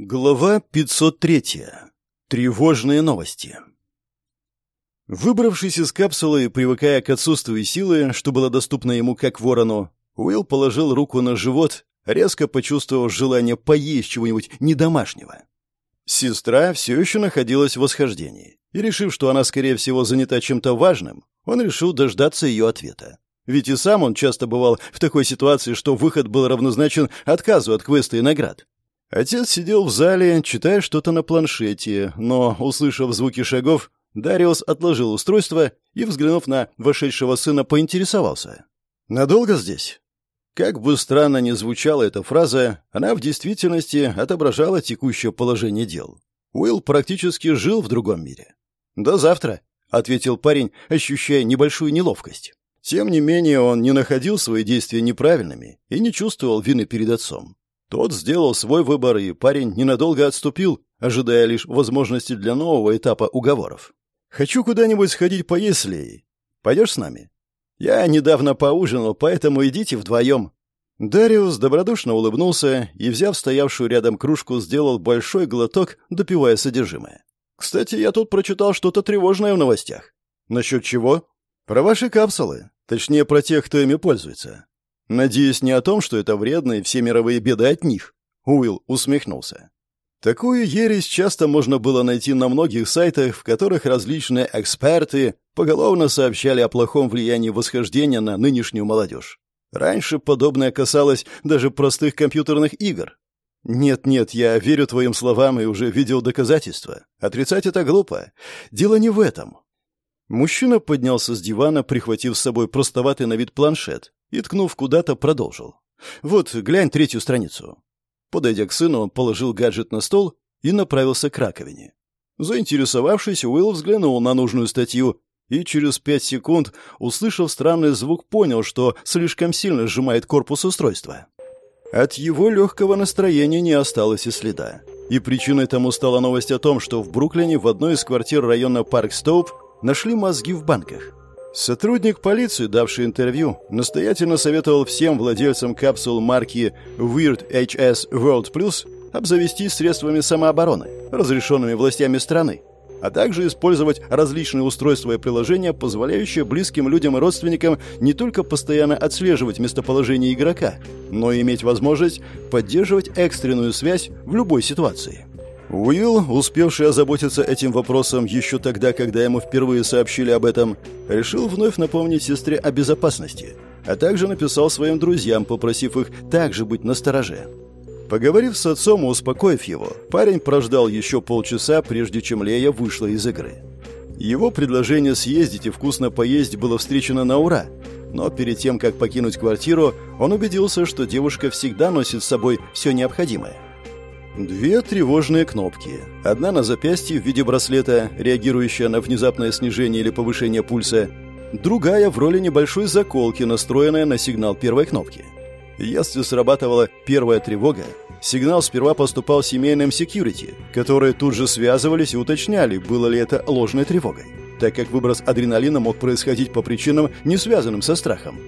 Глава 503. Тревожные новости. Выбравшись из капсулы и привыкая к отсутствию силы, что было доступно ему как ворону, Уилл положил руку на живот, резко почувствовав желание поесть чего-нибудь недомашнего. Сестра все еще находилась в восхождении, и, решив, что она, скорее всего, занята чем-то важным, он решил дождаться ее ответа. Ведь и сам он часто бывал в такой ситуации, что выход был равнозначен отказу от квеста и наград. Отец сидел в зале, читая что-то на планшете, но, услышав звуки шагов, Дариус отложил устройство и, взглянув на вошедшего сына, поинтересовался. «Надолго здесь?» Как бы странно ни звучала эта фраза, она в действительности отображала текущее положение дел. Уилл практически жил в другом мире. «До завтра», — ответил парень, ощущая небольшую неловкость. Тем не менее, он не находил свои действия неправильными и не чувствовал вины перед отцом. Тот сделал свой выбор, и парень ненадолго отступил, ожидая лишь возможности для нового этапа уговоров. «Хочу куда-нибудь сходить поесть, Лей. Пойдешь с нами?» «Я недавно поужинал, поэтому идите вдвоем». Дариус добродушно улыбнулся и, взяв стоявшую рядом кружку, сделал большой глоток, допивая содержимое. «Кстати, я тут прочитал что-то тревожное в новостях». «Насчет чего?» «Про ваши капсулы. Точнее, про тех, кто ими пользуется. Надеюсь, не о том, что это вредно и все мировые беды от них. Уилл усмехнулся. Такую ересь часто можно было найти на многих сайтах, в которых различные эксперты поголовно сообщали о плохом влиянии восхождения на нынешнюю молодежь. Раньше подобное касалось даже простых компьютерных игр. «Нет-нет, я верю твоим словам и уже видел доказательства. Отрицать это глупо. Дело не в этом». Мужчина поднялся с дивана, прихватив с собой простоватый на вид планшет, и, ткнув куда-то, продолжил. «Вот, глянь третью страницу». Подойдя к сыну, он положил гаджет на стол и направился к раковине. Заинтересовавшись, Уилл взглянул на нужную статью и через пять секунд, услышав странный звук, понял, что слишком сильно сжимает корпус устройства. От его легкого настроения не осталось и следа. И причиной тому стала новость о том, что в Бруклине в одной из квартир района Парк Стоуп нашли мозги в банках. Сотрудник полиции, давший интервью, настоятельно советовал всем владельцам капсул марки Weird HS World Plus обзавестись средствами самообороны, разрешенными властями страны, а также использовать различные устройства и приложения, позволяющие близким людям и родственникам не только постоянно отслеживать местоположение игрока, но и иметь возможность поддерживать экстренную связь в любой ситуации. Уилл, успевший озаботиться этим вопросом еще тогда, когда ему впервые сообщили об этом, решил вновь напомнить сестре о безопасности, а также написал своим друзьям, попросив их также быть настороже. Поговорив с отцом и успокоив его, парень прождал еще полчаса, прежде чем Лея вышла из игры. Его предложение съездить и вкусно поесть было встречено на ура, но перед тем, как покинуть квартиру, он убедился, что девушка всегда носит с собой все необходимое. Две тревожные кнопки. Одна на запястье в виде браслета, реагирующая на внезапное снижение или повышение пульса. Другая в роли небольшой заколки, настроенная на сигнал первой кнопки. Если срабатывала первая тревога, сигнал сперва поступал семейным секьюрити, которые тут же связывались и уточняли, было ли это ложной тревогой, так как выброс адреналина мог происходить по причинам, не связанным со страхом.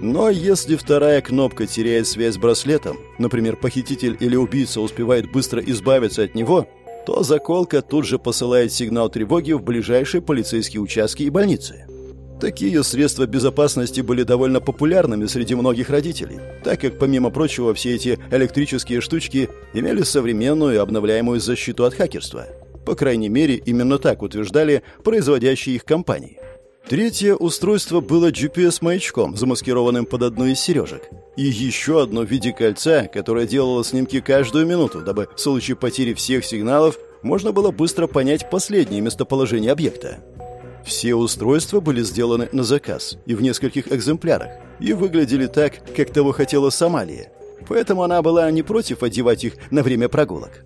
Но если вторая кнопка теряет связь с браслетом, например, похититель или убийца успевает быстро избавиться от него, то заколка тут же посылает сигнал тревоги в ближайшие полицейские участки и больницы. Такие средства безопасности были довольно популярными среди многих родителей, так как, помимо прочего, все эти электрические штучки имели современную и обновляемую защиту от хакерства. По крайней мере, именно так утверждали производящие их компании. Третье устройство было GPS-маячком, замаскированным под одну из сережек. И еще одно в виде кольца, которое делало снимки каждую минуту, дабы в случае потери всех сигналов можно было быстро понять последнее местоположение объекта. Все устройства были сделаны на заказ и в нескольких экземплярах, и выглядели так, как того хотела Сомалия. Поэтому она была не против одевать их на время прогулок.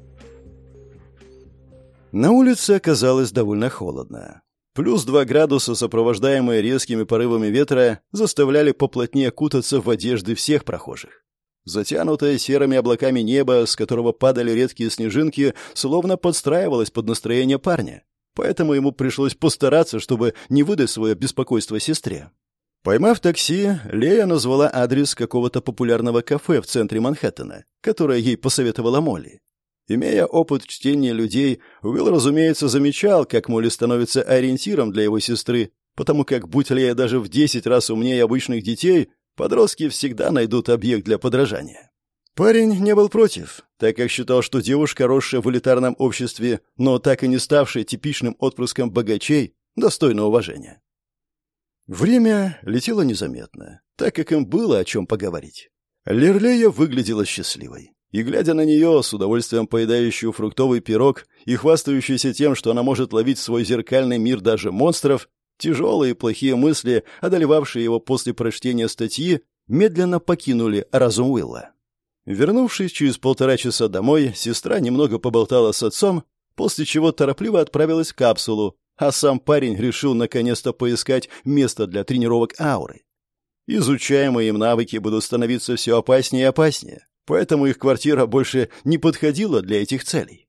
На улице оказалось довольно холодно. Плюс два градуса, сопровождаемые резкими порывами ветра, заставляли поплотнее кутаться в одежды всех прохожих. Затянутое серыми облаками небо, с которого падали редкие снежинки, словно подстраивалось под настроение парня. Поэтому ему пришлось постараться, чтобы не выдать свое беспокойство сестре. Поймав такси, Лея назвала адрес какого-то популярного кафе в центре Манхэттена, которое ей посоветовала Молли. Имея опыт чтения людей, Уилл, разумеется, замечал, как Молли становится ориентиром для его сестры, потому как, будь Лея даже в десять раз умнее обычных детей, подростки всегда найдут объект для подражания. Парень не был против, так как считал, что девушка, росшая в элитарном обществе, но так и не ставшая типичным отпрыском богачей, достойна уважения. Время летело незаметно, так как им было о чем поговорить. Лерлея выглядела счастливой. И, глядя на нее, с удовольствием поедающую фруктовый пирог и хвастающуюся тем, что она может ловить в свой зеркальный мир даже монстров, тяжелые и плохие мысли, одолевавшие его после прочтения статьи, медленно покинули разум Уилла. Вернувшись через полтора часа домой, сестра немного поболтала с отцом, после чего торопливо отправилась в капсулу, а сам парень решил наконец-то поискать место для тренировок ауры. Изучаемые им навыки будут становиться все опаснее и опаснее, поэтому их квартира больше не подходила для этих целей.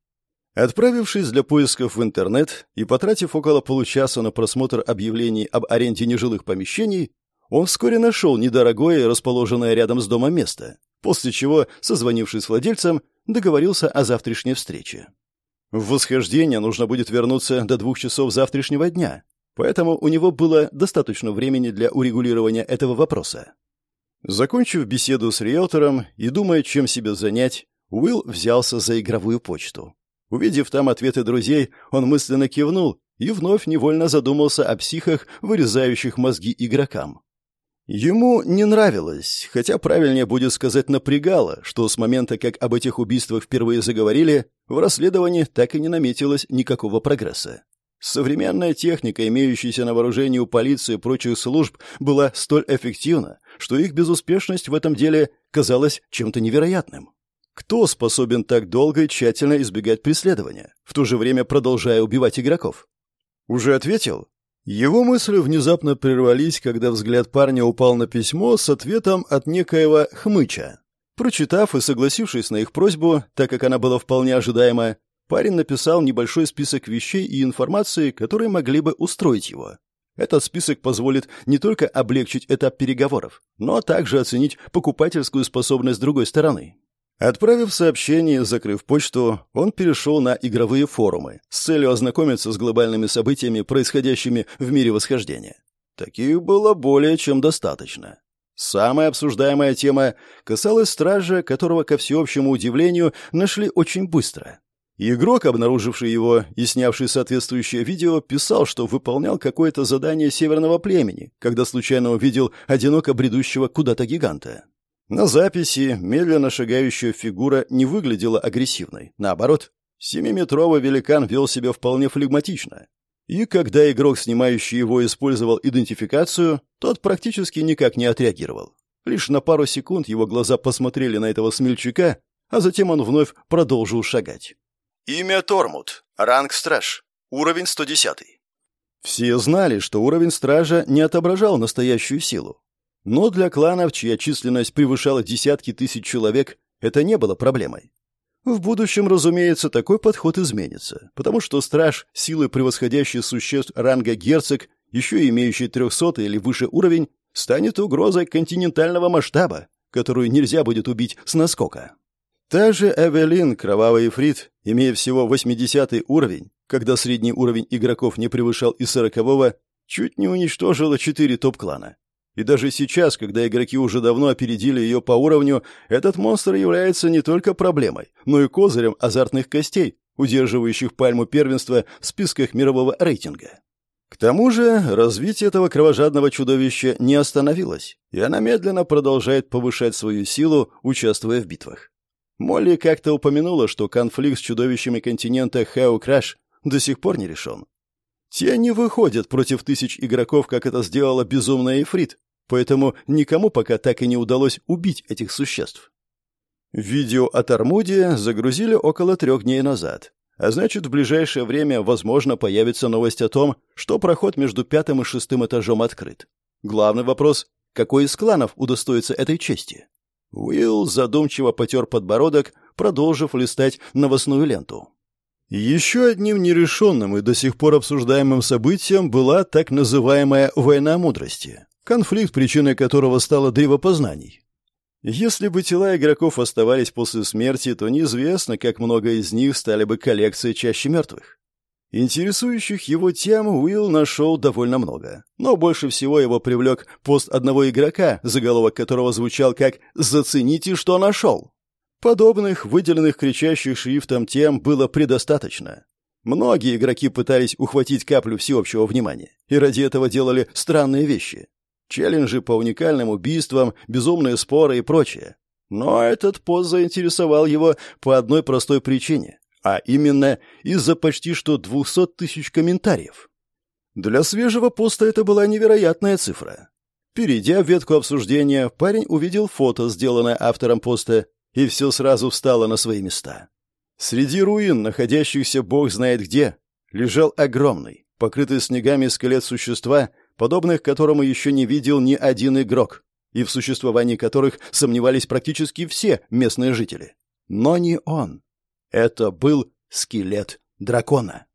Отправившись для поисков в интернет и потратив около получаса на просмотр объявлений об аренде нежилых помещений, он вскоре нашел недорогое, расположенное рядом с домом место, после чего, созвонившись с владельцем, договорился о завтрашней встрече. В восхождение нужно будет вернуться до двух часов завтрашнего дня, поэтому у него было достаточно времени для урегулирования этого вопроса. Закончив беседу с риэлтором и думая, чем себя занять, Уилл взялся за игровую почту. Увидев там ответы друзей, он мысленно кивнул и вновь невольно задумался о психах, вырезающих мозги игрокам. Ему не нравилось, хотя правильнее будет сказать напрягало, что с момента, как об этих убийствах впервые заговорили, в расследовании так и не наметилось никакого прогресса. Современная техника, имеющаяся на вооружении у полиции и прочих служб, была столь эффективна, что их безуспешность в этом деле казалась чем-то невероятным. Кто способен так долго и тщательно избегать преследования, в то же время продолжая убивать игроков? Уже ответил? Его мысли внезапно прервались, когда взгляд парня упал на письмо с ответом от некоего хмыча. Прочитав и согласившись на их просьбу, так как она была вполне ожидаема, парень написал небольшой список вещей и информации, которые могли бы устроить его. Этот список позволит не только облегчить этап переговоров, но также оценить покупательскую способность другой стороны. Отправив сообщение закрыв почту, он перешел на игровые форумы с целью ознакомиться с глобальными событиями, происходящими в мире восхождения. Таких было более чем достаточно. Самая обсуждаемая тема касалась стража, которого, ко всеобщему удивлению, нашли очень быстро. Игрок, обнаруживший его и снявший соответствующее видео, писал, что выполнял какое-то задание северного племени, когда случайно увидел одиноко бредущего куда-то гиганта. На записи медленно шагающая фигура не выглядела агрессивной. Наоборот, семиметровый великан вел себя вполне флегматично. И когда игрок, снимающий его, использовал идентификацию, тот практически никак не отреагировал. Лишь на пару секунд его глаза посмотрели на этого смельчака, а затем он вновь продолжил шагать. Имя Тормут. Ранг Страж. Уровень 110. Все знали, что уровень Стража не отображал настоящую силу. Но для кланов, чья численность превышала десятки тысяч человек, это не было проблемой. В будущем, разумеется, такой подход изменится, потому что страж, силы превосходящий существ ранга герцог, еще имеющий 300 или выше уровень, станет угрозой континентального масштаба, которую нельзя будет убить с наскока. Та же Эвелин, кровавый эфрит, имея всего 80 уровень, когда средний уровень игроков не превышал и 40-го, чуть не уничтожила четыре топ-клана. И даже сейчас, когда игроки уже давно опередили ее по уровню, этот монстр является не только проблемой, но и козырем азартных костей, удерживающих пальму первенства в списках мирового рейтинга. К тому же развитие этого кровожадного чудовища не остановилось, и она медленно продолжает повышать свою силу, участвуя в битвах. Молли как-то упомянула, что конфликт с чудовищами континента Хэу Краш до сих пор не решен. Те не выходят против тысяч игроков, как это сделала безумная Эфрит, поэтому никому пока так и не удалось убить этих существ. Видео от Армуди загрузили около трех дней назад, а значит, в ближайшее время, возможно, появится новость о том, что проход между пятым и шестым этажом открыт. Главный вопрос — какой из кланов удостоится этой чести? Уилл задумчиво потер подбородок, продолжив листать новостную ленту. Еще одним нерешенным и до сих пор обсуждаемым событием была так называемая «война мудрости», конфликт, причиной которого стало древопознаний. Если бы тела игроков оставались после смерти, то неизвестно, как много из них стали бы коллекцией чаще мертвых. Интересующих его тем Уилл нашел довольно много. Но больше всего его привлек пост одного игрока, заголовок которого звучал как «Зацените, что нашел». Подобных, выделенных кричащих шрифтом тем было предостаточно. Многие игроки пытались ухватить каплю всеобщего внимания, и ради этого делали странные вещи. Челленджи по уникальным убийствам, безумные споры и прочее. Но этот пост заинтересовал его по одной простой причине а именно из-за почти что 200 тысяч комментариев. Для свежего поста это была невероятная цифра. Перейдя в ветку обсуждения, парень увидел фото, сделанное автором поста, и все сразу встало на свои места. Среди руин, находящихся бог знает где, лежал огромный, покрытый снегами скелет существа, подобных которому еще не видел ни один игрок, и в существовании которых сомневались практически все местные жители. Но не он. Это был скелет дракона.